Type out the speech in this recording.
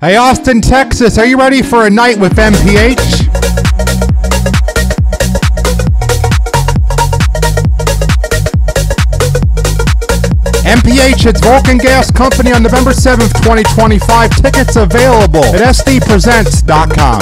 Hey, Austin, Texas, are you ready for a night with MPH? MPH, it's Vulcan Gas Company on November 7th, 2025. Tickets available at sdpresents.com.